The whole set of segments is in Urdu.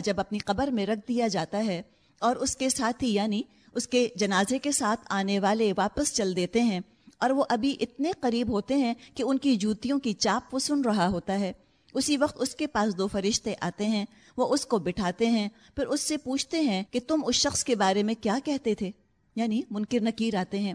جب اپنی قبر میں رکھ دیا جاتا ہے اور اس کے ساتھی یعنی اس کے جنازے کے ساتھ آنے والے واپس چل دیتے ہیں اور وہ ابھی اتنے قریب ہوتے ہیں کہ ان کی جوتیوں کی چاپ وہ سن رہا ہوتا ہے۔ اسی وقت اس کے پاس دو فرشتے آتے ہیں، وہ اس کو بٹھاتے ہیں، پھر اس سے پوچھتے ہیں کہ تم اس شخص کے بارے میں کیا کہتے تھے؟ یعنی منکر نکیر آتے ہیں۔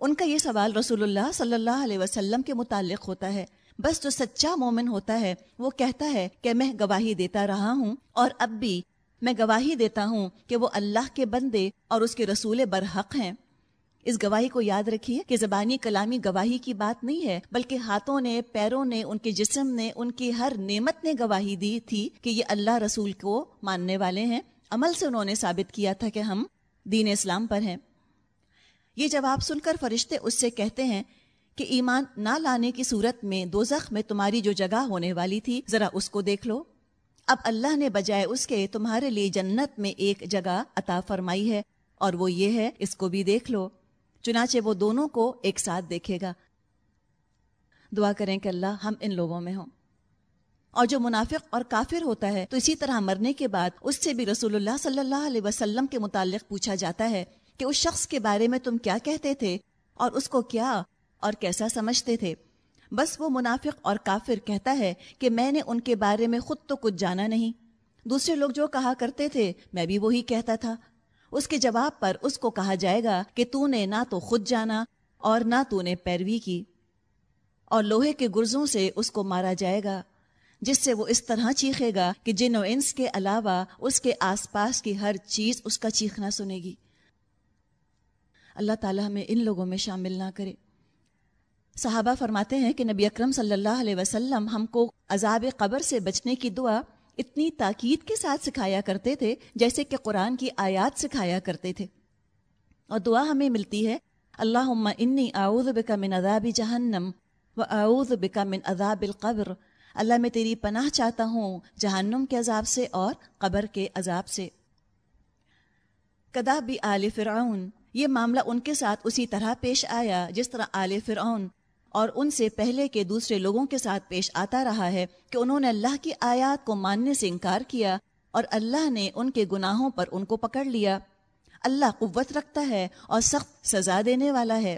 ان کا یہ سوال رسول اللہ صلی اللہ علیہ وسلم کے متعلق ہوتا ہے۔ بس جو سچا مومن ہوتا ہے، وہ کہتا ہے کہ میں گواہی دیتا رہا ہوں اور اب بھی میں گواہی دیتا ہوں کہ وہ اللہ کے بندے اور اس کے رسول برحق ہیں۔ اس گواہی کو یاد رکھیے کہ زبانی کلامی گواہی کی بات نہیں ہے، بلکہ ہاتھوں نے، پیروں نے، ان کے جسم نے، ان کی ہر نعمت نے گواہی دی تھی کہ یہ اللہ رسول کو ماننے والے ہیں۔ عمل سے انہوں نے ثابت کیا تھا کہ ہم دین اسلام پر ہیں۔ یہ جواب سن کر فرشتے اس سے کہتے ہیں کہ ایمان نہ لانے کی صورت میں دو میں تمہاری جو جگہ ہونے والی تھی، ذرا اس کو دیکھ لو۔ اب اللہ نے بجائے اس کے تمہارے لیے جنت میں ایک جگہ عطا فرمائی ہے، اور وہ یہ ہے، اس کو بھی دیکھ لو۔ چنانچہ وہ دونوں کو ایک ساتھ دیکھے گا۔ دعا کریں کہ اللہ ہم ان لوگوں میں ہوں۔ اور جو منافق اور کافر ہوتا ہے، تو اسی طرح مرنے کے بعد اس سے بھی رسول اللہ صلی اللہ علیہ وسلم کے متعلق پوچھا جاتا ہے کہ اس شخص کے بارے میں تم کیا کہتے تھے، اور اس کو کیا اور کیسا سمجھتے تھے۔ بس وہ منافق اور کافر کہتا ہے کہ میں نے ان کے بارے میں خود تو کچھ جانا نہیں۔ دوسرے لوگ جو کہا کرتے تھے، میں بھی وہی کہتا تھا۔ اس کے جواب پر اس کو کہا جائے گا کہ تو نے نہ تو خود جانا اور نہ تو نے پیروی کی۔ اور لوہے کے گرزوں سے اس کو مارا جائے گا، جس سے وہ اس طرح چیخے گا کہ جن و انس کے علاوہ اس کے آس پاس کی ہر چیز اس کا چیخنا سنے گی۔ اللہ تعالیٰ ہمیں ان لوگوں میں شامل نہ کرے۔ صحابہ فرماتے ہیں کہ نبی اکرم صلی اللہ علیہ وسلم ہم کو عذاب قبر سے بچنے کی دعا اتنی تاکید کے ساتھ سکھایا کرتے تھے جیسے کہ قرآن کی آیات سکھایا کرتے تھے۔ اور دعا ہمیں ملتی ہے اللہ انی اعوذ بکا من عذاب جہنم و اعوذ بکا من عذاب القبر۔ اللہ میں تیری پناہ چاہتا ہوں جہنم کے عذاب سے اور قبر کے عذاب سے۔ کدا بھی آل فرعون۔ یہ معاملہ ان کے ساتھ اسی طرح پیش آیا جس طرح آل فرعون اور ان سے پہلے کے دوسرے لوگوں کے ساتھ پیش آتا رہا ہے کہ انہوں نے اللہ کی آیات کو ماننے سے انکار کیا اور اللہ نے ان کے گناہوں پر ان کو پکڑ لیا۔ اللہ قوت رکھتا ہے اور سخت سزا دینے والا ہے۔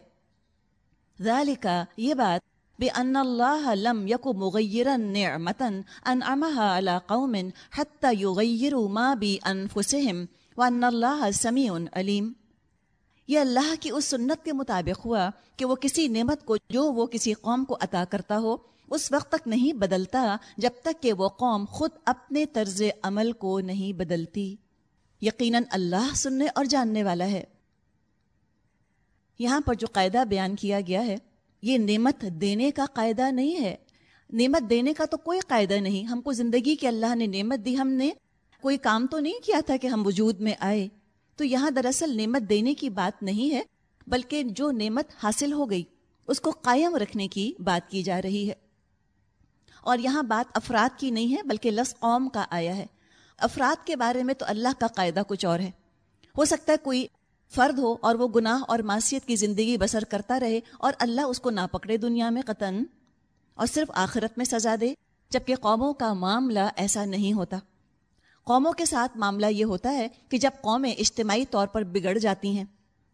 ذالکا یہ بات بے ان اللہ لم یکو مغیرا نعمتا انعمها على قوم حتى يغيروا ما بانفسهم وان اللہ سمیع علیم۔ یہ اللہ کی اس سنت کے مطابق ہوا کہ وہ کسی نعمت کو جو وہ کسی قوم کو عطا کرتا ہو، اس وقت تک نہیں بدلتا جب تک کہ وہ قوم خود اپنے طرز عمل کو نہیں بدلتی۔ یقیناً اللہ سننے اور جاننے والا ہے۔ یہاں پر جو قاعدہ بیان کیا گیا ہے، یہ نعمت دینے کا قاعدہ نہیں ہے۔ نعمت دینے کا تو کوئی قاعدہ نہیں۔ ہم کو زندگی کی اللہ نے نعمت دی، ہم نے کوئی کام تو نہیں کیا تھا کہ ہم وجود میں آئے۔ تو یہاں دراصل نعمت دینے کی بات نہیں ہے، بلکہ جو نعمت حاصل ہو گئی، اس کو قائم رکھنے کی بات کی جا رہی ہے۔ اور یہاں بات افراد کی نہیں ہے، بلکہ لس قوم کا آیا ہے۔ افراد کے بارے میں تو اللہ کا قاعدہ کچھ اور ہے۔ ہو سکتا ہے کوئی فرد ہو اور وہ گناہ اور معاشیت کی زندگی بسر کرتا رہے اور اللہ اس کو نہ پکڑے دنیا میں قطن اور صرف آخرت میں سزا دے، جبکہ قوموں کا معاملہ ایسا نہیں ہوتا۔ قوموں کے ساتھ معاملہ یہ ہوتا ہے کہ جب قومیں اجتماعی طور پر بگڑ جاتی ہیں،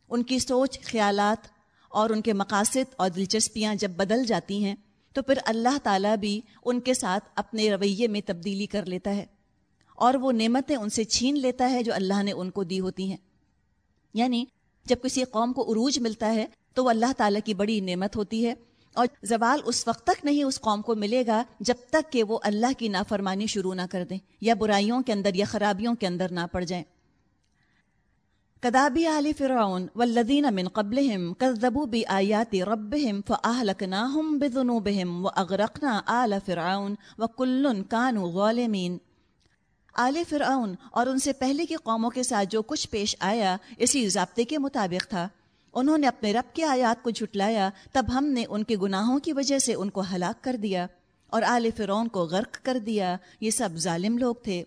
ان کی سوچ، خیالات اور ان کے مقاصد اور دلچسپیاں جب بدل جاتی ہیں، تو پھر اللہ تعالیٰ بھی ان کے ساتھ اپنے رویے میں تبدیلی کر لیتا ہے اور وہ نعمتیں ان سے چھین لیتا ہے جو اللہ نے ان کو دی ہوتی ہیں۔ یعنی جب کسی قوم کو عروج ملتا ہے، تو وہ اللہ تعالیٰ کی بڑی نعمت ہوتی ہے۔ اور زوال اس وقت تک نہیں اس قوم کو ملے گا جب تک کہ وہ اللہ کی نافرمانی شروع نہ کر دیں یا برائیوں کے اندر یا خرابیوں کے اندر نہ پڑ جائیں۔ کدابی علی فرعون والذین من قبلہم کذبوا بآیات ربہم فأہلکناہم بذنوبہم واغرقنا آل فرعون وکل کانوا ظالمین۔ آل فرعون اور ان سے پہلے کی قوموں کے ساتھ جو کچھ پیش آیا، اسی ضابطے کے مطابق تھا۔ انہوں نے اپنے رب کے آیات کو جھٹلایا، تب ہم نے ان کے گناہوں کی وجہ سے ان کو ہلاک کر دیا اور آل فرون کو غرق کر دیا۔ یہ سب ظالم لوگ تھے۔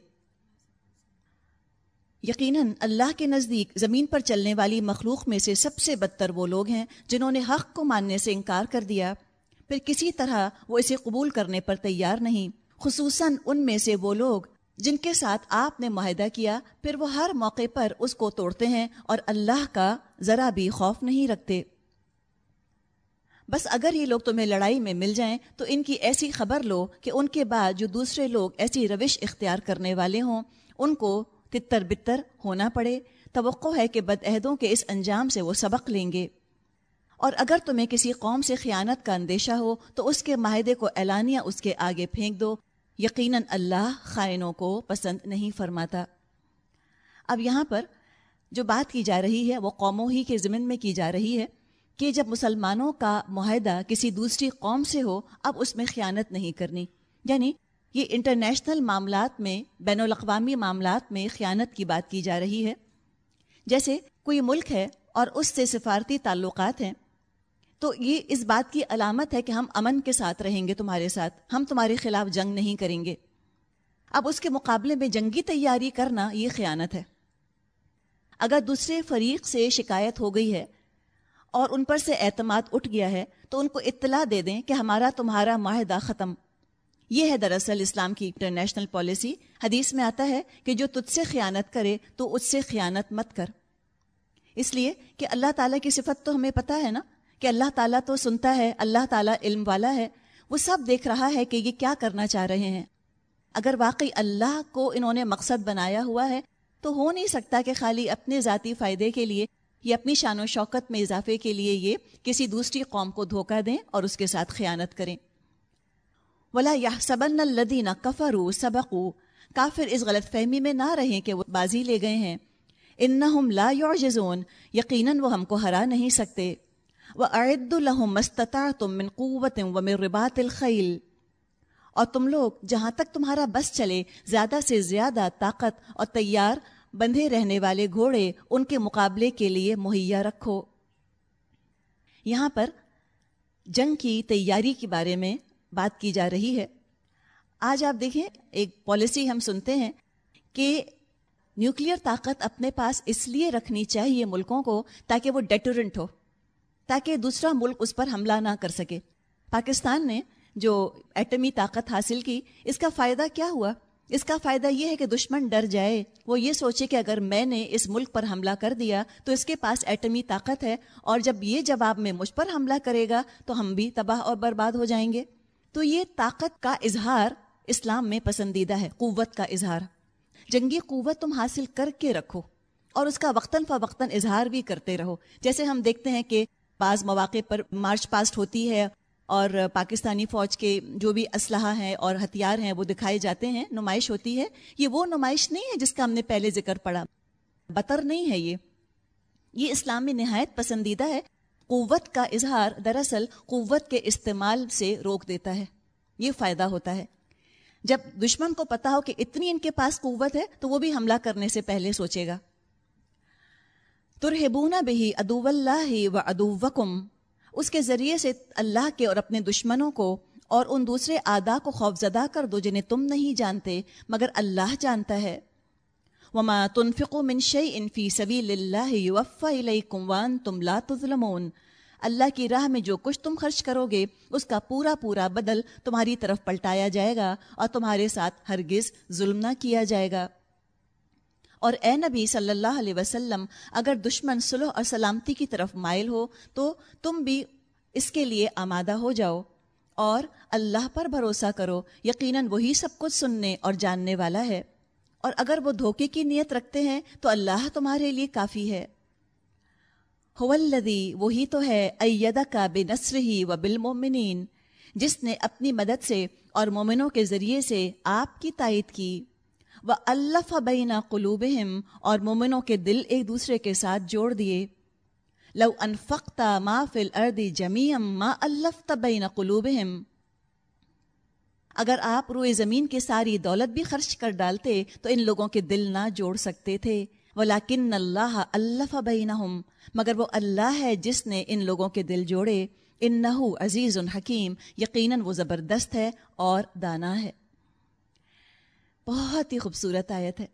یقیناً اللہ کے نزدیک زمین پر چلنے والی مخلوق میں سے سب سے بدتر وہ لوگ ہیں جنہوں نے حق کو ماننے سے انکار کر دیا۔ پھر کسی طرح وہ اسے قبول کرنے پر تیار نہیں، خصوصاً ان میں سے وہ لوگ جن کے ساتھ آپ نے معاہدہ کیا، پھر وہ ہر موقع پر اس کو توڑتے ہیں اور اللہ کا ذرا بھی خوف نہیں رکھتے۔ بس اگر یہ لوگ تمہیں لڑائی میں مل جائیں، تو ان کی ایسی خبر لو کہ ان کے بعد جو دوسرے لوگ ایسی روش اختیار کرنے والے ہوں، ان کو تتر بتر ہونا پڑے۔ توقع ہے کہ بدعہدوں کے اس انجام سے وہ سبق لیں گے۔ اور اگر تمہیں کسی قوم سے خیانت کا اندیشہ ہو، تو اس کے معاہدے کو اعلانیہ اس کے آگے پھینک دو۔ یقیناً اللہ خائنوں کو پسند نہیں فرماتا۔ اب یہاں پر جو بات کی جا رہی ہے، وہ قوموں ہی کے ضمن میں کی جا رہی ہے کہ جب مسلمانوں کا معاہدہ کسی دوسری قوم سے ہو، اب اس میں خیانت نہیں کرنی۔ یعنی یہ انٹرنیشنل معاملات میں، بین الاقوامی معاملات میں خیانت کی بات کی جا رہی ہے۔ جیسے کوئی ملک ہے اور اس سے سفارتی تعلقات ہیں تو یہ اس بات کی علامت ہے کہ ہم امن کے ساتھ رہیں گے تمہارے ساتھ۔ ہم تمہارے خلاف جنگ نہیں کریں گے۔ اب اس کے مقابلے میں جنگی تیاری کرنا یہ خیانت ہے۔ اگر دوسرے فریق سے شکایت ہو گئی ہے اور ان پر سے اعتماد اٹھ گیا ہے تو ان کو اطلاع دے دیں کہ ہمارا تمہارا معاہدہ ختم۔ یہ ہے دراصل اسلام کی انٹرنیشنل پالیسی۔ حدیث میں آتا ہے کہ جو تجھ سے خیانت کرے تو اس سے خیانت مت کر۔ اس لیے کہ اللہ تعالیٰ کی صفت تو ہمیں پتہ ہے نا۔ کہ اللہ تعالیٰ تو سنتا ہے، اللہ تعالیٰ علم والا ہے، وہ سب دیکھ رہا ہے کہ یہ کیا کرنا چاہ رہے ہیں۔ اگر واقعی اللہ کو انہوں نے مقصد بنایا ہوا ہے، تو ہو نہیں سکتا کہ خالی اپنے ذاتی فائدے کے لیے یہ اپنی شان و شوکت میں اضافے کے لیے یہ کسی دوسری قوم کو دھوکہ دیں اور اس کے ساتھ خیانت کریں۔ ولا یا سبن الدین کفرو سبقو کافر اس غلط فہمی میں نہ رہیں کہ وہ بازی لے گئے ہیں۔ ان لا یعجزون یقیناً وہ ہم کو ہرا نہیں سکتے۔ وہ عید الحم مستطا تم من قوت و من ربات الخیل اور تم لوگ جہاں تک تمہارا بس چلے، زیادہ سے زیادہ طاقت اور تیار بندھے رہنے والے گھوڑے، ان کے مقابلے کے لیے مہیا رکھو۔ یہاں پر جنگ کی تیاری کے بارے میں بات کی جا رہی ہے۔ آج آپ دیکھیں، ایک پالیسی ہم سنتے ہیں کہ نیوکلیر طاقت اپنے پاس اس لیے رکھنی چاہیے ملکوں کو تاکہ وہ ڈیٹورنٹ ہو۔ تاکہ دوسرا ملک اس پر حملہ نہ کر سکے۔ پاکستان نے جو ایٹمی طاقت حاصل کی، اس کا فائدہ کیا ہوا؟ اس کا فائدہ یہ ہے کہ دشمن ڈر جائے۔ وہ یہ سوچے کہ اگر میں نے اس ملک پر حملہ کر دیا تو اس کے پاس ایٹمی طاقت ہے اور جب یہ جواب میں مجھ پر حملہ کرے گا تو ہم بھی تباہ اور برباد ہو جائیں گے۔ تو یہ طاقت کا اظہار اسلام میں پسندیدہ ہے، قوت کا اظہار۔ جنگی قوت تم حاصل کر کے رکھو اور اس کا وقتاً فوقتاً اظہار بھی کرتے رہو۔ جیسے ہم دیکھتے ہیں کہ بعض مواقع پر مارچ پاسٹ ہوتی ہے اور پاکستانی فوج کے جو بھی اسلحہ ہیں اور ہتھیار ہیں وہ دکھائے جاتے ہیں، نمائش ہوتی ہے۔ یہ وہ نمائش نہیں ہے جس کا ہم نے پہلے ذکر پڑا بطر نہیں ہے یہ۔ یہ اسلام میں نہایت پسندیدہ ہے۔ قوت کا اظہار دراصل قوت کے استعمال سے روک دیتا ہے۔ یہ فائدہ ہوتا ہے۔ جب دشمن کو پتا ہو کہ اتنی ان کے پاس قوت ہے تو وہ بھی حملہ کرنے سے پہلے سوچے گا۔ ترہبونا بہی ادو اللہ و ادو وکم اس کے ذریعے سے اللہ کے اور اپنے دشمنوں کو اور ان دوسرے آدا کو خوف زدہ کر دو جنہیں تم نہیں جانتے، مگر اللہ جانتا ہے۔ وما تنفقوا من شيء في سبيل الله يوفى اليكم وانتم لا تظلمون۔ اللہ کی راہ میں جو کچھ تم خرچ کرو گے، اس کا پورا پورا بدل تمہاری طرف پلٹایا جائے گا اور تمہارے ساتھ ہرگز ظلم نہ کیا جائے گا۔ اور اے نبی صلی اللہ علیہ وسلم، اگر دشمن صلح اور سلامتی کی طرف مائل ہو، تو تم بھی اس کے لیے آمادہ ہو جاؤ۔ اور اللہ پر بھروسہ کرو، یقیناً وہی سب کچھ سننے اور جاننے والا ہے۔ اور اگر وہ دھوکے کی نیت رکھتے ہیں، تو اللہ تمہارے لیے کافی ہے۔ ہودی وہی تو ہے ایدہ کا بے نثر ہی و بالمومنین جس نے اپنی مدد سے اور مومنوں کے ذریعے سے آپ کی تائید کی۔ وہ اللہ بینا قلوب اور مومنوں کے دل ایک دوسرے کے ساتھ جوڑ دیے۔ لو انفقتا ما فل اردی جمیم ما الفت بین قلوب اگر آپ روئے زمین کی ساری دولت بھی خرچ کر ڈالتے تو ان لوگوں کے دل نہ جوڑ سکتے تھے۔ ولاکن اللہ اللہ بینہم مگر وہ اللہ ہے جس نے ان لوگوں کے دل جوڑے۔ ان نہ عزیز الحکیم یقیناً وہ زبردست ہے اور دانا ہے۔ بہت ہی خوبصورت آیت ہے۔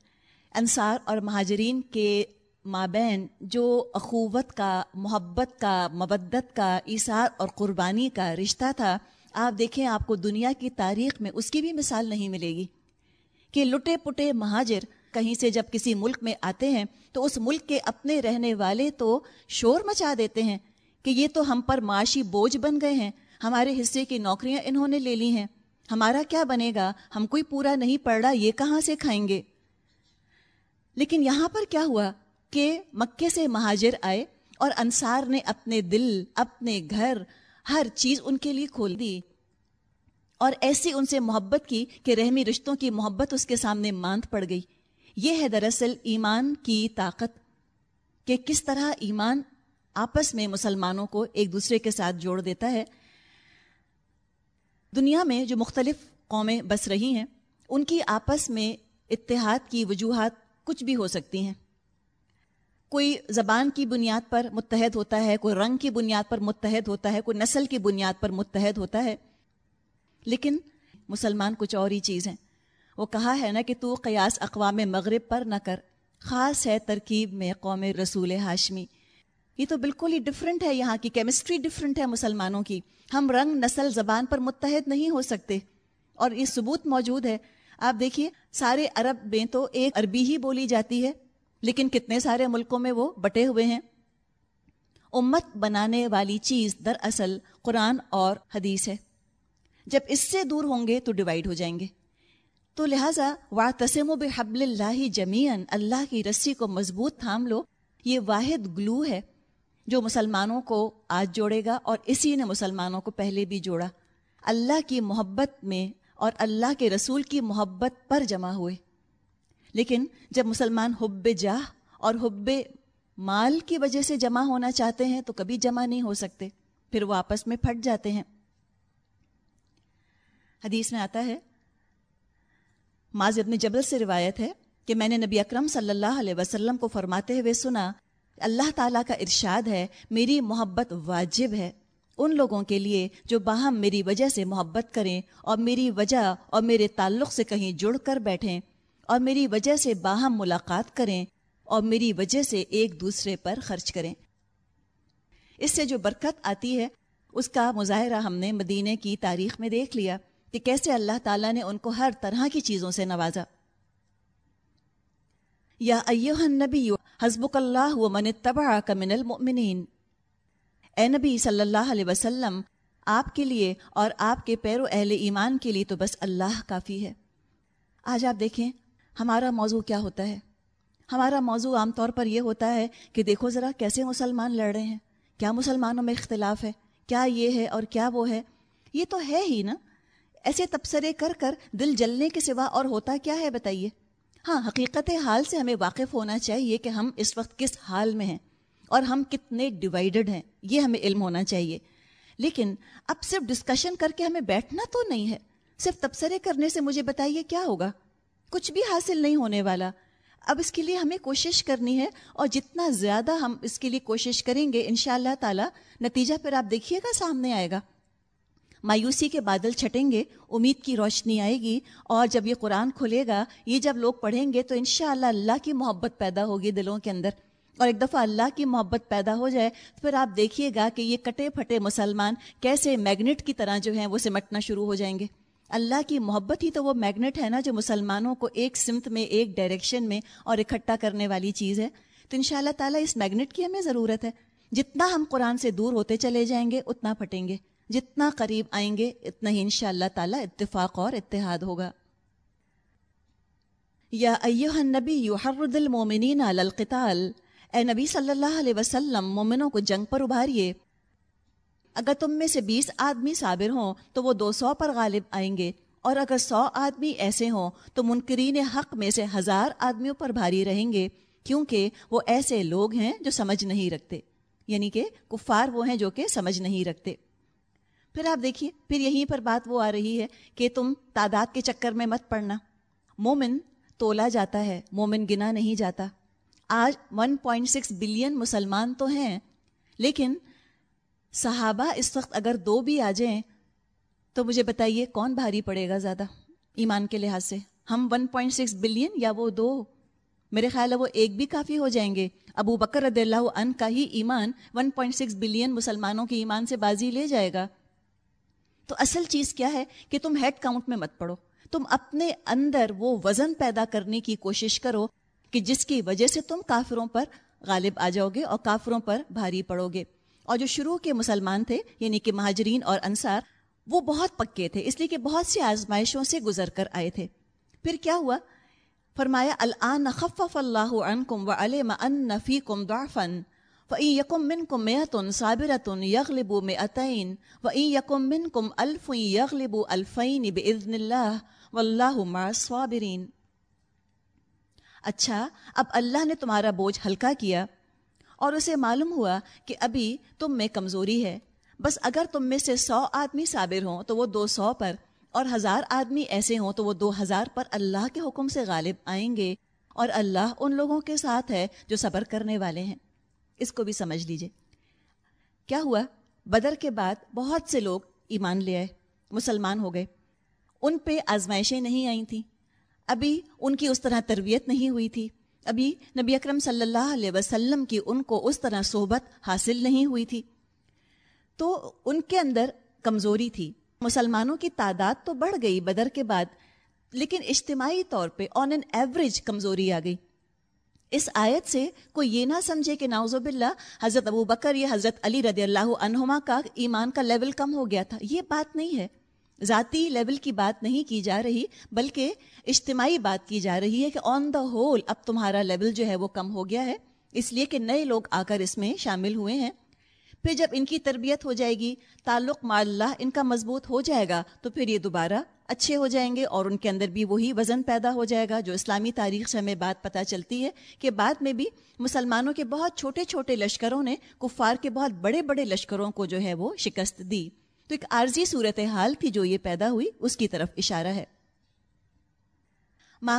انصار اور مہاجرین کے مابین جو اخوت کا، محبت کا، مبدت کا، ایثار اور قربانی کا رشتہ تھا، آپ دیکھیں آپ کو دنیا کی تاریخ میں اس کی بھی مثال نہیں ملے گی۔ کہ لٹے پٹے مہاجر کہیں سے جب کسی ملک میں آتے ہیں، تو اس ملک کے اپنے رہنے والے تو شور مچا دیتے ہیں کہ یہ تو ہم پر معاشی بوجھ بن گئے ہیں، ہمارے حصے کی نوکریاں انہوں نے لے لی ہیں۔ ہمارا کیا بنے گا؟ ہم کوئی پورا نہیں پڑ رہا یہ کہاں سے کھائیں گے؟ لیکن یہاں پر کیا ہوا کہ مکے سے مہاجر آئے اور انصار نے اپنے دل، اپنے گھر، ہر چیز ان کے لیے کھول دی۔ اور ایسی ان سے محبت کی کہ رحمی رشتوں کی محبت اس کے سامنے ماند پڑ گئی۔ یہ ہے دراصل ایمان کی طاقت کہ کس طرح ایمان آپس میں مسلمانوں کو ایک دوسرے کے ساتھ جوڑ دیتا ہے۔ دنیا میں جو مختلف قومیں بس رہی ہیں، ان کی آپس میں اتحاد کی وجوہات کچھ بھی ہو سکتی ہیں۔ کوئی زبان کی بنیاد پر متحد ہوتا ہے، کوئی رنگ کی بنیاد پر متحد ہوتا ہے، کوئی نسل کی بنیاد پر متحد ہوتا ہے۔ لیکن مسلمان کچھ اور ہی چیز ہیں۔ وہ کہا ہے نا کہ تو قیاس اقوام مغرب پر نہ کر، خاص ہے ترکیب میں قوم رسول ہاشمی۔ یہ تو بالکل ہی ڈفرینٹ ہے یہاں کی کیمسٹری ڈفرینٹ ہے مسلمانوں کی۔ ہم رنگ نسل زبان پر متحد نہیں ہو سکتے۔ اور یہ ثبوت موجود ہے۔ آپ دیکھیے، سارے عرب میں تو ایک عربی ہی بولی جاتی ہے، لیکن کتنے سارے ملکوں میں وہ بٹے ہوئے ہیں۔ امت بنانے والی چیز دراصل قرآن اور حدیث ہے۔ جب اس سے دور ہوں گے تو ڈیوائڈ ہو جائیں گے۔ تو لہٰذا وا تسم و بحب اللہ جمیان اللہ کی رسی کو مضبوط تھام لو۔ یہ واحد گلو ہے۔ جو مسلمانوں کو آج جوڑے گا اور اسی نے مسلمانوں کو پہلے بھی جوڑا۔ اللہ کی محبت میں اور اللہ کے رسول کی محبت پر جمع ہوئے۔ لیکن جب مسلمان حب جاہ اور حب مال کی وجہ سے جمع ہونا چاہتے ہیں تو کبھی جمع نہیں ہو سکتے، پھر وہ آپس میں پھٹ جاتے ہیں۔ حدیث میں آتا ہے معذ ابن جبل سے روایت ہے کہ میں نے نبی اکرم صلی اللہ علیہ وسلم کو فرماتے ہوئے سنا اللہ تعالیٰ کا ارشاد ہے، میری محبت واجب ہے۔ ان لوگوں کے لیے جو باہم میری وجہ سے محبت کریں اور میری وجہ اور میرے تعلق سے کہیں جڑ کر بیٹھیں اور میری وجہ سے باہم ملاقات کریں اور میری وجہ سے ایک دوسرے پر خرچ کریں۔ اس سے جو برکت آتی ہے، اس کا مظاہرہ ہم نے مدینے کی تاریخ میں دیکھ لیا کہ کیسے اللہ تعالیٰ نے ان کو ہر طرح کی چیزوں سے نوازا۔ یا ایوہ النبی، حسبک اللہ و من اتبعاک من المؤمنین۔ اے نبی صلی اللہ علیہ وسلم، آپ کے لیے اور آپ کے پیر و اہل ایمان کے لیے تو بس اللہ کافی ہے۔ آج آپ دیکھیں، ہمارا موضوع کیا ہوتا ہے؟ ہمارا موضوع عام طور پر یہ ہوتا ہے کہ دیکھو ذرا کیسے مسلمان لڑ رہے ہیں۔ کیا مسلمانوں میں اختلاف ہے؟ کیا یہ ہے اور کیا وہ ہے؟ یہ تو ہے ہی نا۔ ایسے تبصرے کر کر دل جلنے کے سوا اور ہوتا کیا ہے بتائیے؟ ہاں حقیقت حال سے ہمیں واقف ہونا چاہیے کہ ہم اس وقت کس حال میں ہیں اور ہم کتنے ڈیوائڈڈ ہیں، یہ ہمیں علم ہونا چاہیے۔ لیکن اب صرف ڈسکشن کر کے ہمیں بیٹھنا تو نہیں ہے۔ صرف تبصرے کرنے سے مجھے بتائیے کیا ہوگا؟ کچھ بھی حاصل نہیں ہونے والا۔ اب اس کے لیے ہمیں کوشش کرنی ہے اور جتنا زیادہ ہم اس کے لیے کوشش کریں گے ان شاء اللہ تعالیٰ نتیجہ پھر آپ دیکھیے گا، سامنے آئے گا۔ مایوسی کے بادل چھٹیں گے، امید کی روشنی آئے گی اور جب یہ قرآن کھلے گا، یہ جب لوگ پڑھیں گے تو انشاءاللہ اللہ کی محبت پیدا ہوگی دلوں کے اندر۔ اور ایک دفعہ اللہ کی محبت پیدا ہو جائے، تو پھر آپ دیکھیے گا کہ یہ کٹے پھٹے مسلمان کیسے میگنیٹ کی طرح جو ہیں وہ سمٹنا شروع ہو جائیں گے۔ اللہ کی محبت ہی تو وہ میگنیٹ ہے نا جو مسلمانوں کو ایک سمت میں، ایک ڈائریکشن میں اور اکٹھا کرنے والی چیز ہے۔ تو ان شاء اللہ تعالیٰ اس میگنیٹ کی ہمیں ضرورت ہے۔ جتنا ہم قرآن سے دور ہوتے چلے جائیں گے، اتنا پھٹیں گے۔ جتنا قریب آئیں گے، اتنا ہی ان شاء اللہ تعالیٰ اتفاق اور اتحاد ہوگا۔ یا ایوہ النبی یحرد المومنین علی القتال۔ اے نبی صلی اللہ علیہ وسلم، مومنوں کو جنگ پر ابھاریے۔ اگر تم میں سے بیس آدمی صابر ہوں، تو وہ دو سو پر غالب آئیں گے۔ اور اگر سو آدمی ایسے ہوں، تو منکرین حق میں سے ہزار آدمیوں پر بھاری رہیں گے، کیونکہ وہ ایسے لوگ ہیں جو سمجھ نہیں رکھتے۔ یعنی کہ کفار وہ ہیں جو کہ سمجھ نہیں رکھتے۔ پھر آپ دیکھیے، پھر یہیں پر بات وہ آ رہی ہے کہ تم تعداد کے چکر میں مت پڑنا۔ مومن تولا جاتا ہے، مومن گنا نہیں جاتا۔ آج 1.6 بلین مسلمان تو ہیں، لیکن صحابہ اس وقت اگر دو بھی آ جائیں تو مجھے بتائیے کون بھاری پڑے گا زیادہ ایمان کے لحاظ سے؟ ہم 1.6 بلین یا وہ دو؟ میرے خیال ہے وہ ایک بھی کافی ہو جائیں گے۔ ابو بکر رضی اللہ عنہ کا ہی ایمان 1.6 بلین مسلمانوں کے ایمان سے بازی لے جائے گا۔ تو اصل چیز کیا ہے کہ تم ہیڈ کاؤنٹ میں مت پڑھو۔ تم اپنے اندر وہ وزن پیدا کرنے کی کوشش کرو کہ جس کی وجہ سے تم کافروں پر غالب آ جاؤ گے اور کافروں پر بھاری پڑو گے۔ اور جو شروع کے مسلمان تھے یعنی کہ مہاجرین اور انصار، وہ بہت پکے تھے، اس لیے کہ بہت سی آزمائشوں سے گزر کر آئے تھے۔ پھر کیا ہوا؟ فرمایا، الان خفف اللہ عنکم وعلم ان فیکم ضعفا۔ فَإِن يَكُم مِّنكُم مِّئَةٌ صَابِرَةٌ يَغْلِبُ مِئَتَيْن وَإِن يَكُم مِّنكُم أَلْفٌ يَغْلِبُ أَلْفَيْنِ بِإِذْنِ اللَّهِ وَاللَّهُ مَعَ الصَّابِرِينَ۔ اچھا اب اللہ نے تمہارا بوجھ ہلکا کیا اور اسے معلوم ہوا کہ ابھی تم میں کمزوری ہے۔ بس اگر تم میں سے سو آدمی صابر ہوں تو وہ دو سو پر اور ہزار آدمی ایسے ہوں تو وہ دو ہزار پر اللہ کے حکم سے غالب آئیں گے اور اللہ ان لوگوں کے ساتھ ہے جو صبر کرنے والے ہیں۔ اس کو بھی سمجھ لیجیے۔ کیا ہوا؟ بدر کے بعد بہت سے لوگ ایمان لے آئے، مسلمان ہو گئے۔ ان پہ آزمائشیں نہیں آئی تھیں۔ ابھی ان کی اس طرح تربیت نہیں ہوئی تھی۔ ابھی نبی اکرم صلی اللہ علیہ وسلم کی ان کو اس طرح صحبت حاصل نہیں ہوئی تھی۔ تو ان کے اندر کمزوری تھی۔ مسلمانوں کی تعداد تو بڑھ گئی بدر کے بعد، لیکن اجتماعی طور پہ آن این ایوریج کمزوری آ گئی۔ اس آیت سے کوئی یہ نہ سمجھے کہ ناوز باللہ حضرت ابو بکر یا حضرت علی رضی اللہ عنہما کا ایمان کا لیول کم ہو گیا تھا۔ یہ بات نہیں ہے۔ ذاتی لیول کی بات نہیں کی جا رہی، بلکہ اجتماعی بات کی جا رہی ہے کہ آن دا ہول اب تمہارا لیول جو ہے وہ کم ہو گیا ہے۔ اس لیے کہ نئے لوگ آ کر اس میں شامل ہوئے ہیں۔ پھر جب ان کی تربیت ہو جائے گی، تعلق مع اللہ ان کا مضبوط ہو جائے گا، تو پھر یہ دوبارہ اچھے ہو جائیں گے اور ان کے اندر بھی وہی وزن پیدا ہو جائے گا جو اسلامی تاریخ سے ہمیں بات پتہ چلتی ہے کہ بعد میں بھی مسلمانوں کے بہت چھوٹے چھوٹے لشکروں نے کفار کے بہت بڑے بڑے لشکروں کو جو ہے وہ شکست دی۔ تو ایک عارضی صورت حال تھی جو یہ پیدا ہوئی، اس کی طرف اشارہ ہے۔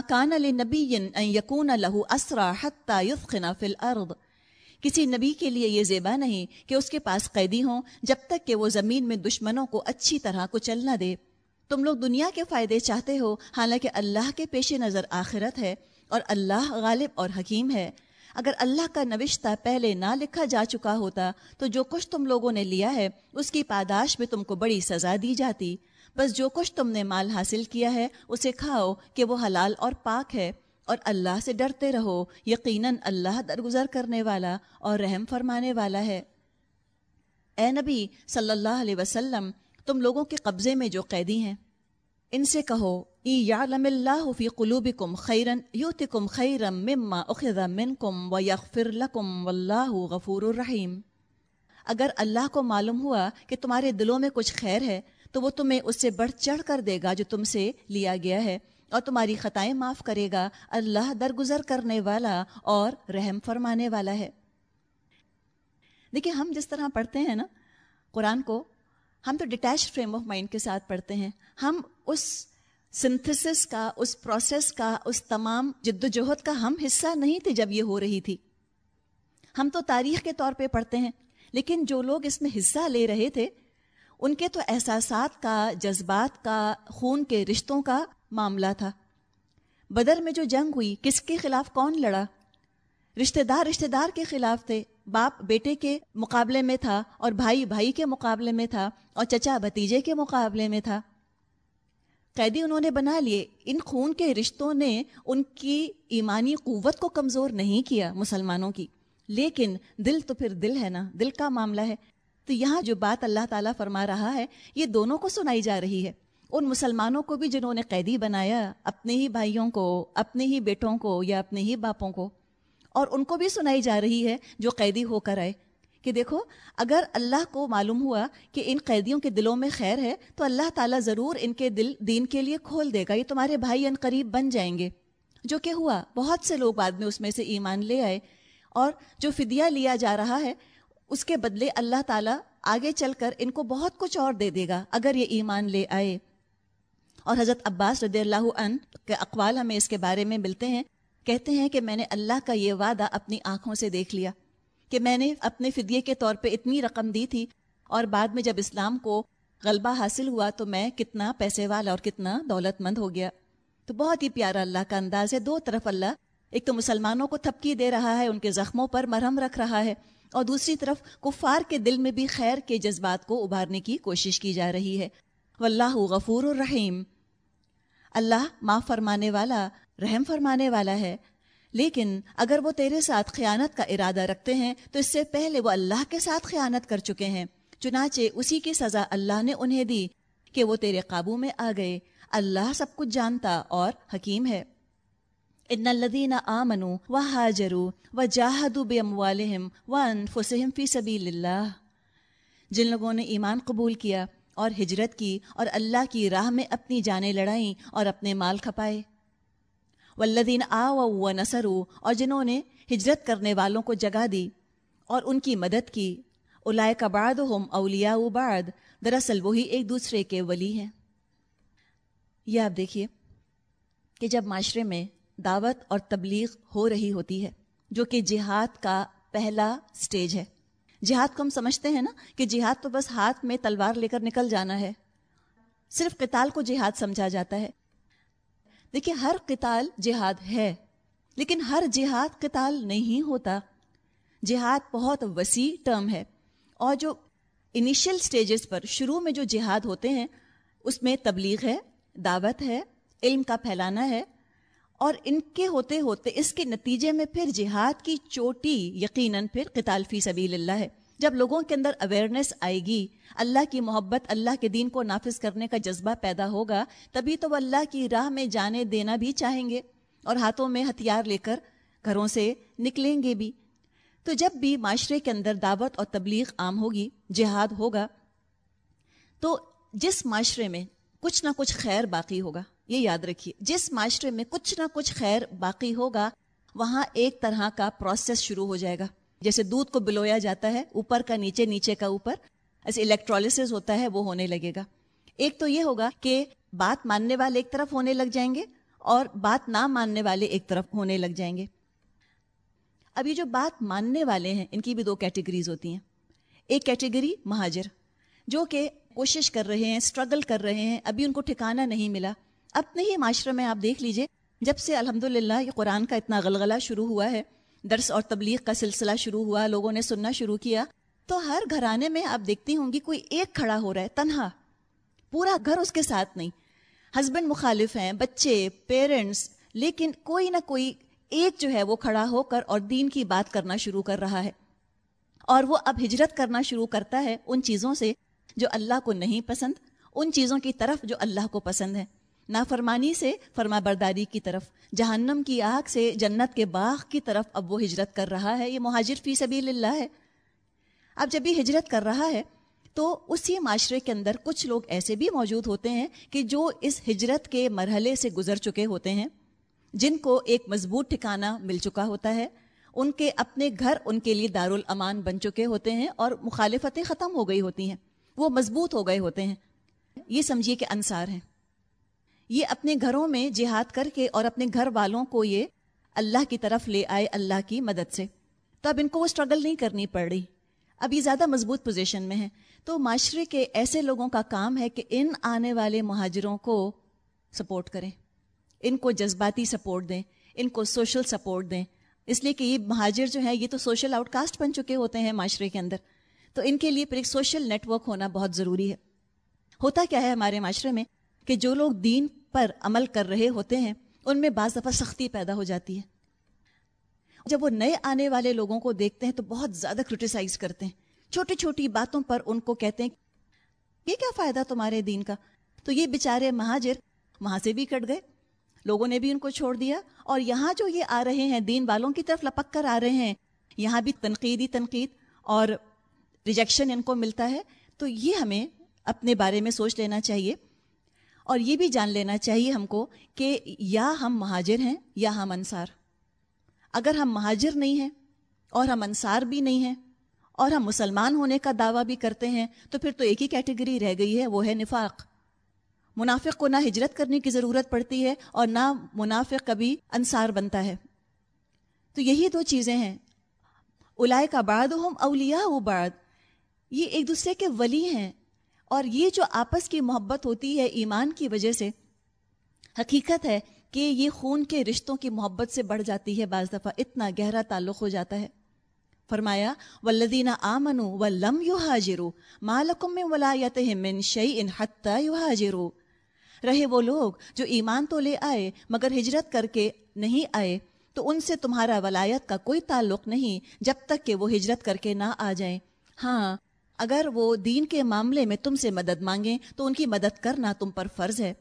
کان علی نبی یقون لہو اسرا حتى يثخن فی الارض کسی نبی کے لیے یہ زیبا نہیں کہ اس کے پاس قیدی ہوں جب تک کہ وہ زمین میں دشمنوں کو اچھی طرح کو نہ دے۔ تم لوگ دنیا کے فائدے چاہتے ہو، حالانکہ اللہ کے پیش نظر آخرت ہے اور اللہ غالب اور حکیم ہے۔ اگر اللہ کا نوشتہ پہلے نہ لکھا جا چکا ہوتا، تو جو کچھ تم لوگوں نے لیا ہے، اس کی پاداش میں تم کو بڑی سزا دی جاتی۔ بس جو کچھ تم نے مال حاصل کیا ہے، اسے کھاؤ کہ وہ حلال اور پاک ہے۔ اور اللہ سے ڈرتے رہو، یقیناً اللہ درگزر کرنے والا اور رحم فرمانے والا ہے۔ اے نبی صلی اللہ علیہ وسلم، تم لوگوں کے قبضے میں جو قیدی ہیں ان سے کہو، ای یعلم اللہ فی قلوبکم خیرن یوتکم خیرم مما اخذ منکم ویغفر لکم واللہ غفور الرحیم. اگر اللہ کو معلوم ہوا کہ تمہارے دلوں میں کچھ خیر ہے، تو وہ تمہیں اس سے بڑھ چڑھ کر دے گا جو تم سے لیا گیا ہے، اور تمہاری خطائیں معاف کرے گا، اللہ درگزر کرنے والا اور رحم فرمانے والا ہے۔ دیکھیں ہم جس طرح پڑھتے ہیں نا، قرآن کو ہم تو ڈیٹیچ فریم آف مائنڈ کے ساتھ پڑھتے ہیں۔ ہم اس سنتھسس کا، اس پروسیس کا، اس تمام جد و جہد کا ہم حصہ نہیں تھے جب یہ ہو رہی تھی۔ ہم تو تاریخ کے طور پہ پڑھتے ہیں، لیکن جو لوگ اس میں حصہ لے رہے تھے، ان کے تو احساسات کا، جذبات کا، خون کے رشتوں کا معاملہ تھا۔ بدر میں جو جنگ ہوئی، کس کے خلاف کون لڑا؟ رشتہ دار رشتہ دار کے خلاف تھے۔ باپ بیٹے کے مقابلے میں تھا اور بھائی بھائی کے مقابلے میں تھا اور چچا بھتیجے کے مقابلے میں تھا۔ قیدی انہوں نے بنا لیے۔ ان خون کے رشتوں نے ان کی ایمانی قوت کو کمزور نہیں کیا مسلمانوں کی۔ لیکن دل تو پھر دل ہے نا، دل کا معاملہ ہے۔ تو یہاں جو بات اللہ تعالیٰ فرما رہا ہے، یہ دونوں کو سنائی جا رہی ہے۔ ان مسلمانوں کو بھی جنہوں نے قیدی بنایا، اپنے ہی بھائیوں کو، اپنے ہی بیٹوں کو یا اپنے ہی باپوں کو۔ اور ان کو بھی سنائی جا رہی ہے جو قیدی ہو کر آئے کہ دیکھو، اگر اللہ کو معلوم ہوا کہ ان قیدیوں کے دلوں میں خیر ہے، تو اللہ تعالیٰ ضرور ان کے دل دین کے لیے کھول دے گا، یہ تمہارے بھائی ان قریب بن جائیں گے۔ جو کہ ہوا، بہت سے لوگ بعد میں اس میں سے ایمان لے آئے اور جو فدیہ لیا جا رہا ہے، اس کے بدلے اللہ تعالیٰ آگے چل کر ان کو بہت کچھ اور دے دے گا، اگر یہ ایمان لے آئے۔ اور حضرت عباس رضی اللہ عنہ کے اقوال ہمیں اس کے بارے میں ملتے ہیں۔ کہتے ہیں کہ میں نے اللہ کا یہ وعدہ اپنی آنکھوں سے دیکھ لیا کہ میں نے اپنے فدیے کے طور پہ اتنی رقم دی تھی اور بعد میں جب اسلام کو غلبہ حاصل ہوا تو میں کتنا پیسے والا اور کتنا دولت مند ہو گیا۔ تو بہت ہی پیارا اللہ کا انداز ہے۔ دو طرف اللہ، ایک تو مسلمانوں کو تھپکی دے رہا ہے، ان کے زخموں پر مرہم رکھ رہا ہے، اور دوسری طرف کفار کے دل میں بھی خیر کے جذبات کو ابھارنے کی کوشش کی جا رہی ہے۔ واللہ غفور الرحیم۔ اللہ معاف فرمانے والا رحم فرمانے والا ہے۔ لیکن اگر وہ تیرے ساتھ خیانت کا ارادہ رکھتے ہیں، تو اس سے پہلے وہ اللہ کے ساتھ خیانت کر چکے ہیں۔ چنانچہ اسی کی سزا اللہ نے انہیں دی کہ وہ تیرے قابو میں آ گئے۔ اللہ سب کچھ جانتا اور حکیم ہے۔ ان الذین آمنوا وهاجروا وجاهدوا باموالهم وانفسهم فی سبیل اللہ۔ جن لوگوں نے ایمان قبول کیا اور ہجرت کی اور اللہ کی راہ میں اپنی جانیں لڑائیں اور اپنے مال کھپائے۔ والذین آووا ونصروا، اور جنہوں نے ہجرت کرنے والوں کو جگہ دی اور ان کی مدد کی، اولائک بعضهم اولیاء بعد دراصل وہی ایک دوسرے کے ولی ہیں۔ یہ آپ دیکھیے کہ جب معاشرے میں دعوت اور تبلیغ ہو رہی ہوتی ہے، جو کہ جہاد کا پہلا سٹیج ہے۔ جہاد کو ہم سمجھتے ہیں نا کہ جہاد تو بس ہاتھ میں تلوار لے کر نکل جانا ہے، صرف قتال کو جہاد سمجھا جاتا ہے۔ دیکھیے ہر قتال جہاد ہے، لیکن ہر جہاد قتال نہیں ہوتا۔ جہاد بہت وسیع ٹرم ہے، اور جو انیشل سٹیجز پر شروع میں جو جہاد ہوتے ہیں، اس میں تبلیغ ہے، دعوت ہے، علم کا پھیلانا ہے، اور ان کے ہوتے ہوتے اس کے نتیجے میں پھر جہاد کی چوٹی یقیناً پھر قتال فی سبیل اللہ ہے۔ جب لوگوں کے اندر اویئرنیس آئے گی، اللہ کی محبت، اللہ کے دین کو نافذ کرنے کا جذبہ پیدا ہوگا، تبھی تو وہ اللہ کی راہ میں جانے دینا بھی چاہیں گے اور ہاتھوں میں ہتھیار لے کر گھروں سے نکلیں گے بھی۔ تو جب بھی معاشرے کے اندر دعوت اور تبلیغ عام ہوگی، جہاد ہوگا، تو جس معاشرے میں کچھ نہ کچھ خیر باقی ہوگا، یہ یاد رکھیے، جس معاشرے میں کچھ نہ کچھ خیر باقی ہوگا، وہاں ایک طرح کا پروسیس شروع ہو جائے گا۔ جیسے دودھ کو بلویا جاتا ہے، اوپر کا نیچے نیچے کا اوپر، ایسے الیکٹرولس ہوتا ہے، وہ ہونے لگے گا۔ ایک تو یہ ہوگا کہ بات ماننے والے ایک طرف ہونے لگ جائیں گے اور بات نہ ماننے والے ایک طرف ہونے لگ جائیں گے۔ اب یہ جو بات ماننے والے ہیں، ان کی بھی دو کیٹیگریز ہوتی ہیں۔ ایک کیٹیگری مہاجر، جو کہ کوشش کر رہے ہیں اسٹرگل کر رہے ہیں، ابھی ان کو ٹھکانا نہیں ملا۔ اپنے ہی معاشرے میں آپ دیکھ لیجیے، جب سے الحمد للہ یہ قرآن کا اتنا غلغلہ شروع ہوا ہے درس اور تبلیغ کا سلسلہ شروع ہوا، لوگوں نے سننا شروع کیا۔ تو ہر گھرانے میں آپ دیکھتی ہوں گی کوئی ایک کھڑا ہو رہا ہے، تنہا۔ پورا گھر اس کے ساتھ نہیں۔ ہسبینڈ مخالف ہیں، بچے، پیرنٹس، لیکن کوئی نہ کوئی ایک جو ہے وہ کھڑا ہو کر اور دین کی بات کرنا شروع کر رہا ہے۔ اور وہ اب ہجرت کرنا شروع کرتا ہے ان چیزوں سے جو اللہ کو نہیں پسند، ان چیزوں کی طرف جو اللہ کو پسند ہے۔ نافرمانی سے فرما برداری کی طرف۔ جہنم کی آگ سے جنت کے باغ کی طرف اب وہ ہجرت کر رہا ہے، یہ مہاجر فی سبیل اللہ ہے۔ اب جب یہ ہجرت کر رہا ہے، تو اسی معاشرے کے اندر کچھ لوگ ایسے بھی موجود ہوتے ہیں کہ جو اس ہجرت کے مرحلے سے گزر چکے ہوتے ہیں، جن کو ایک مضبوط ٹھکانہ مل چکا ہوتا ہے۔ ان کے اپنے گھر ان کے لیے دارالامان بن چکے ہوتے ہیں اور مخالفتیں ختم ہو گئی ہوتی ہیں۔ وہ مضبوط ہو گئے ہوتے ہیں۔ یہ سمجھیے کہ انصار ہیں۔ یہ اپنے گھروں میں جہاد کر کے اور اپنے گھر والوں کو یہ اللہ کی طرف لے آئے اللہ کی مدد سے۔ تو اب ان کو وہ اسٹرگل نہیں کرنی پڑ رہی۔ اب یہ زیادہ مضبوط پوزیشن میں ہے تو معاشرے کے ایسے لوگوں کا کام ہے کہ ان آنے والے مہاجروں کو سپورٹ کریں۔ ان کو جذباتی سپورٹ دیں۔ ان کو سوشل سپورٹ دیں۔ اس لیے کہ یہ مہاجر جو ہیں، یہ تو سوشل آؤٹ کاسٹ بن چکے ہوتے ہیں معاشرے کے اندر۔ تو ان کے لیے پھر ایک سوشل نیٹ ورک ہونا بہت ضروری ہے۔ ہوتا کیا ہے ہمارے معاشرے میں کہ جو لوگ دین پر عمل کر رہے ہوتے ہیں، ان میں بعض دفعہ سختی پیدا ہو جاتی ہے۔ جب وہ نئے آنے والے لوگوں کو دیکھتے ہیں تو بہت زیادہ کرٹیسائز کرتے ہیں۔ چھوٹی چھوٹی باتوں پر ان کو کہتے ہیں یہ کیا فائدہ تمہارے دین کا؟ تو یہ بیچارے مہاجر وہاں سے بھی کٹ گئے۔ لوگوں نے بھی ان کو چھوڑ دیا۔ اور یہاں جو یہ آ رہے ہیں، دین والوں کی طرف لپک کر آ رہے ہیں۔ یہاں بھی تنقیدی تنقید اور ریجیکشن ان کو ملتا ہے۔ تو یہ ہمیں اپنے بارے میں سوچ لینا چاہیے۔ اور یہ بھی جان لینا چاہیے ہم کو کہ یا ہم مہاجر ہیں یا ہم انصار۔ اگر ہم مہاجر نہیں ہیں اور ہم انصار بھی نہیں ہیں اور ہم مسلمان ہونے کا دعویٰ بھی کرتے ہیں، تو پھر تو ایک ہی کیٹیگری رہ گئی ہے، وہ ہے نفاق۔ منافق کو نہ ہجرت کرنے کی ضرورت پڑتی ہے اور نہ منافق کبھی انصار بنتا ہے۔ تو یہی دو چیزیں ہیں۔ الائے کا بعد ہم اولیا بعد یہ ایک دوسرے کے ولی ہیں۔ اور یہ جو آپس کی محبت ہوتی ہے ایمان کی وجہ سے، حقیقت ہے کہ یہ خون کے رشتوں کی محبت سے بڑھ جاتی ہے، بعض دفعہ اتنا گہرا تعلق ہو جاتا ہے۔ فرمایا ولدینہ آمنو و لم یو حاجرو مالکم میں ولایت من شعی ان حتیٰ یو حاجرو رہے وہ لوگ جو ایمان تو لے آئے مگر ہجرت کر کے نہیں آئے، تو ان سے تمہارا ولایت کا کوئی تعلق نہیں جب تک کہ وہ ہجرت کر کے نہ آ جائیں۔ ہاں اگر وہ دین کے معاملے میں تم سے مدد مانگیں تو ان کی مدد کرنا تم پر فرض ہے۔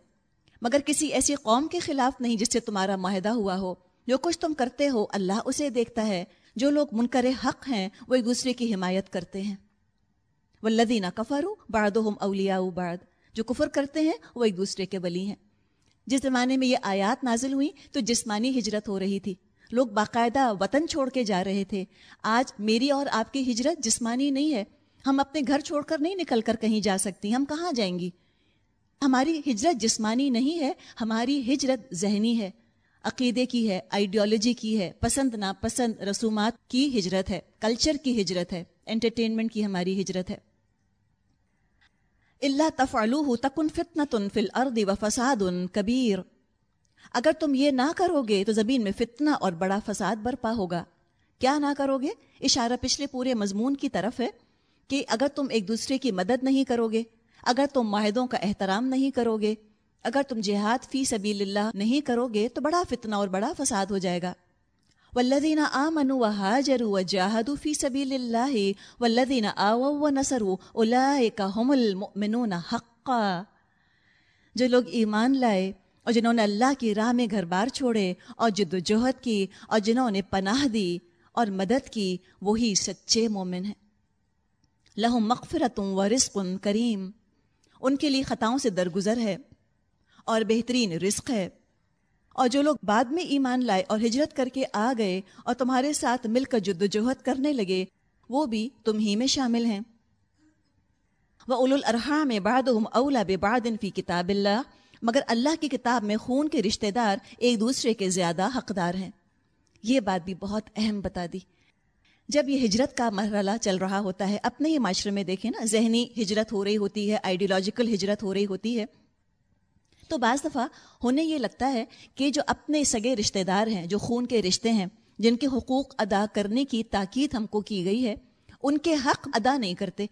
مگر کسی ایسی قوم کے خلاف نہیں جس سے تمہارا معاہدہ ہوا ہو۔ جو کچھ تم کرتے ہو، اللہ اسے دیکھتا ہے۔ جو لوگ منکر حق ہیں، وہ ایک دوسرے کی حمایت کرتے ہیں۔ وہ لدینہ کفرو باد اولیا بعد جو کفر کرتے ہیں، وہ ایک دوسرے کے ولی ہیں۔ جس زمانے میں یہ آیات نازل ہوئی تو جسمانی ہجرت ہو رہی تھی۔ لوگ باقاعدہ وطن چھوڑ کے جا رہے تھے۔ آج میری اور آپ کی ہجرت جسمانی نہیں ہے۔ ہم اپنے گھر چھوڑ کر نہیں نکل کر کہیں جا سکتی، ہم کہاں جائیں گی؟ ہماری ہجرت جسمانی نہیں ہے، ہماری ہجرت ذہنی ہے، عقیدے کی ہے آئیڈیالوجی کی ہے، پسند ناپسند رسومات کی ہجرت ہے کلچر کی ہجرت ہے انٹرٹینمنٹ کی ہماری ہجرت ہے۔ اللہ تفعلوہ تکن فتنة فی الارض و فساد کبیر اگر تم یہ نہ کرو گے تو زمین میں فتنہ اور بڑا فساد برپا ہوگا۔ کیا نہ کرو گے اشارہ پچھلے پورے مضمون کی طرف ہے۔ کہ اگر تم ایک دوسرے کی مدد نہیں کرو گے اگر تم معاہدوں کا احترام نہیں کرو گے اگر تم جہاد فی سبیل اللہ نہیں کرو گے تو بڑا فتنہ اور بڑا فساد ہو جائے گا۔ والذین آمنوا وهاجروا وجاهدوا في سبيل الله والذین آووا ونصروا اولئک هم المؤمنون حقا۔ جو لوگ ایمان لائے اور جنہوں نے اللہ کی راہ میں گھر بار چھوڑے اور جد و جہد کی اور جنہوں نے پناہ دی اور مدد کی، وہی سچے مومن ہیں۔ لہم مغفرتوں و رزق کریم۔ ان کے لیے خطاؤں سے درگزر ہے اور بہترین رزق ہے۔ اور جو لوگ بعد میں ایمان لائے اور ہجرت کر کے آ گئے اور تمہارے ساتھ مل کر جد و جہد کرنے لگے، وہ بھی تم ہی میں شامل ہیں۔ وہ اول الرحام باد اولا بادن فی کتاب اللہ، مگر اللہ کی کتاب میں خون کے رشتہ دار ایک دوسرے کے زیادہ حقدار ہیں۔ یہ بات بھی بہت اہم بتا دی۔ جب یہ ہجرت کا مرحلہ چل رہا ہوتا ہے، اپنے ہی معاشرے میں دیکھیں نا، ذہنی ہجرت ہو رہی ہوتی ہے آئیڈیولوجیکل ہجرت ہو رہی ہوتی ہے۔ تو بعض دفعہ ہونے یہ لگتا ہے کہ جو اپنے سگے رشتہ دار ہیں، جو خون کے رشتے ہیں، جن کے حقوق ادا کرنے کی تاکید ہم کو کی گئی ہے، ان کے حق ادا نہیں کرتے۔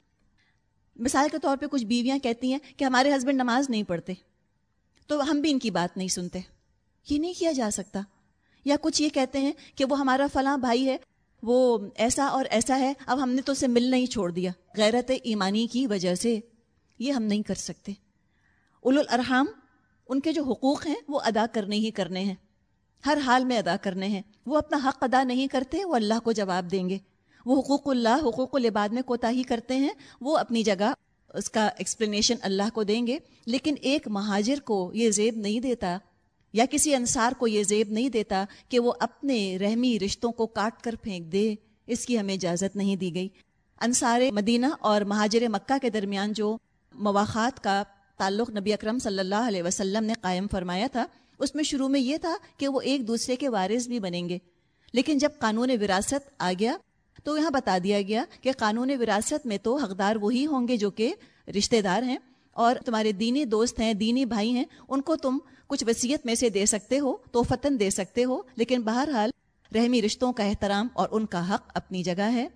مثال کے طور پہ کچھ بیویاں کہتی ہیں کہ ہمارے ہسبینڈ نماز نہیں پڑھتے۔ تو ہم بھی ان کی بات نہیں سنتے۔ یہ نہیں کیا جا سکتا۔ یا کچھ یہ کہتے ہیں کہ وہ ہمارا فلاں بھائی ہے وہ ایسا اور ایسا ہے، اب ہم نے تو اسے ملنا ہی چھوڑ دیا۔ غیرت ایمانی کی وجہ سے یہ ہم نہیں کر سکتے۔ اول الارحام، ان کے جو حقوق ہیں، وہ ادا کرنے ہی کرنے ہیں۔ ہر حال میں ادا کرنے ہیں۔ وہ اپنا حق ادا نہیں کرتے، وہ اللہ کو جواب دیں گے۔ وہ حقوق اللہ، حقوق العباد میں کوتا ہی کرتے ہیں۔ وہ اپنی جگہ اس کا ایکسپلینیشن اللہ کو دیں گے۔ لیکن ایک مہاجر کو یہ زیب نہیں دیتا یا کسی انصار کو یہ زیب نہیں دیتا کہ وہ اپنے رحمی رشتوں کو کاٹ کر پھینک دے، اس کی ہمیں اجازت نہیں دی گئی۔ انصار مدینہ اور مہاجر مکہ کے درمیان جو مواقع کا تعلق نبی اکرم صلی اللہ علیہ وسلم نے قائم فرمایا تھا، اس میں شروع میں یہ تھا کہ وہ ایک دوسرے کے وارث بھی بنیں گے۔ لیکن جب قانون وراثت آ گیا، تو یہاں بتا دیا گیا کہ قانون وراثت میں تو حقدار وہی ہوں گے جو کہ رشتہ دار ہیں اور تمہارے دینی دوست ہیں، دینی بھائی ہیں، ان کو تم کچھ وصیت میں سے دے سکتے ہو تو فتن دے سکتے ہو، لیکن بہرحال رحمی رشتوں کا احترام اور ان کا حق اپنی جگہ ہے۔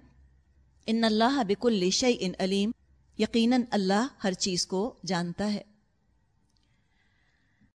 ان اللہ بک الشع ان علیم، یقیناً اللہ ہر چیز کو جانتا ہے۔